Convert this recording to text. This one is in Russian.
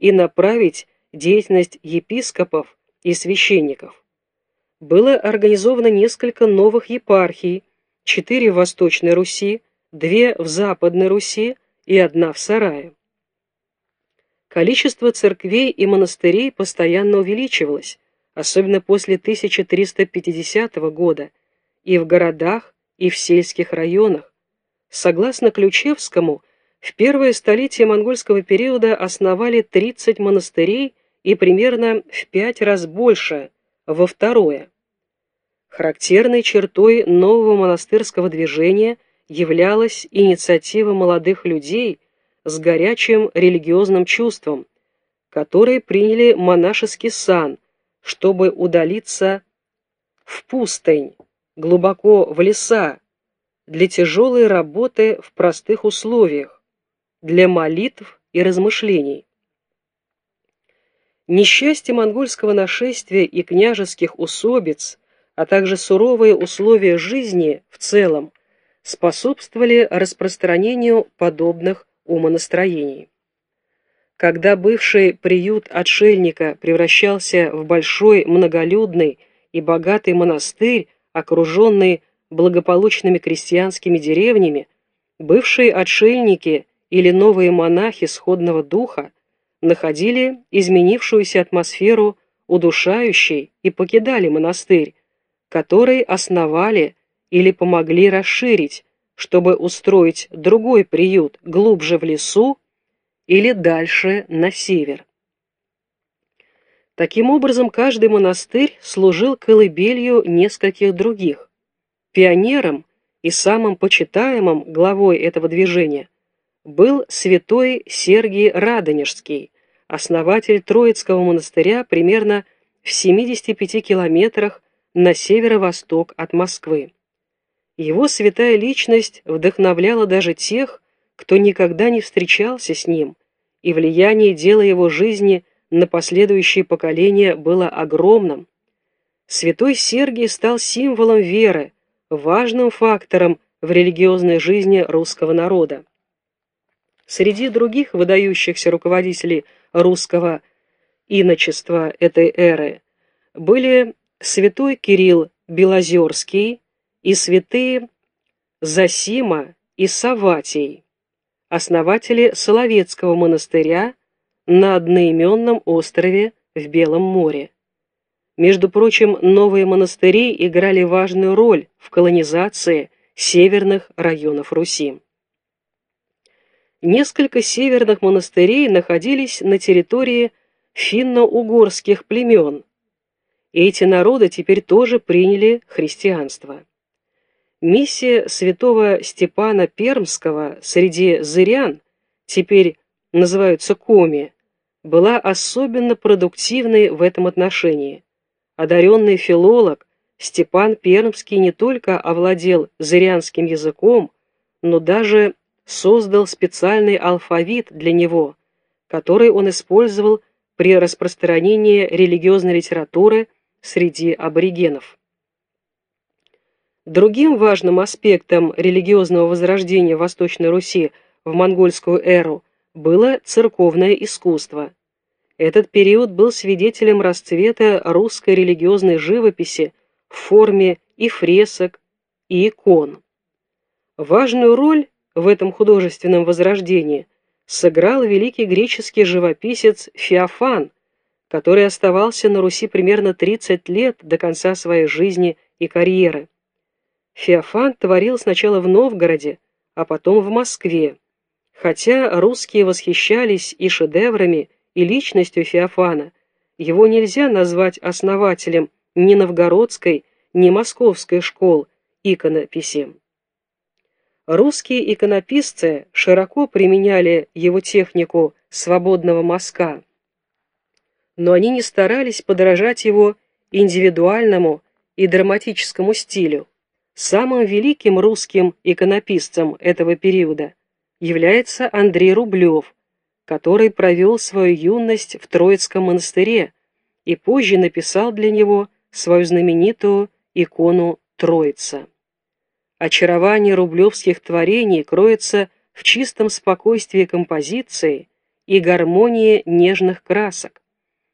и направить деятельность епископов и священников. Было организовано несколько новых епархий, четыре в Восточной Руси, две в Западной Руси и одна в Сарае. Количество церквей и монастырей постоянно увеличивалось, особенно после 1350 года, и в городах, и в сельских районах. Согласно Ключевскому, в первое столетие монгольского периода основали 30 монастырей и примерно в пять раз больше во второе. Характерной чертой нового монастырского движения являлась инициатива молодых людей с горячим религиозным чувством, которые приняли монашеский сан, чтобы удалиться в пустынь, глубоко в леса, для тяжелой работы в простых условиях, для молитв и размышлений. Несчастье монгольского нашествия и княжеских усобиц, а также суровые условия жизни в целом способствовали распространению подобных умонастроений. Когда бывший приют отшельника превращался в большой многолюдный и богатый монастырь, окруженный благополучными крестьянскими деревнями, бывшие отшельники или новые монахи сходного духа находили изменившуюся атмосферу удушающей и покидали монастырь, который основали или помогли расширить, чтобы устроить другой приют глубже в лесу или дальше на север. Таким образом, каждый монастырь служил колыбелью нескольких других. Пионером и самым почитаемым главой этого движения был святой Сергий Радонежский, основатель Троицкого монастыря примерно в 75 километрах на северо-восток от Москвы. Его святая личность вдохновляла даже тех, кто никогда не встречался с ним, и влияние дела его жизни на последующие поколения было огромным. Святой Сергий стал символом веры, важным фактором в религиозной жизни русского народа. Среди других выдающихся руководителей русского иночества этой эры были святой Кирилл Белозерский и святые Засима и Саватий, основатели Соловецкого монастыря на одноименном острове в Белом море. Между прочим, новые монастыри играли важную роль в колонизации северных районов Руси. Несколько северных монастырей находились на территории финно-угорских племен, и эти народы теперь тоже приняли христианство. Миссия святого Степана Пермского среди зырян, теперь называются коми, была особенно продуктивной в этом отношении. Одаренный филолог Степан Пермский не только овладел зырянским языком, но даже создал специальный алфавит для него, который он использовал при распространении религиозной литературы среди аборигенов. Другим важным аспектом религиозного возрождения Восточной Руси в монгольскую эру было церковное искусство. Этот период был свидетелем расцвета русской религиозной живописи в форме и фресок, и икон. Важную роль в этом художественном возрождении сыграл великий греческий живописец Феофан, который оставался на Руси примерно 30 лет до конца своей жизни и карьеры. Феофан творил сначала в Новгороде, а потом в Москве. Хотя русские восхищались и шедеврами, и личностью Феофана, его нельзя назвать основателем ни новгородской, ни московской школ иконописи. Русские иконописцы широко применяли его технику свободного мазка, но они не старались подражать его индивидуальному и драматическому стилю. Самым великим русским иконописцем этого периода является Андрей Рублев, который провел свою юность в Троицком монастыре и позже написал для него свою знаменитую икону Троица. Очарование рублевских творений кроется в чистом спокойствии композиции и гармония нежных красок.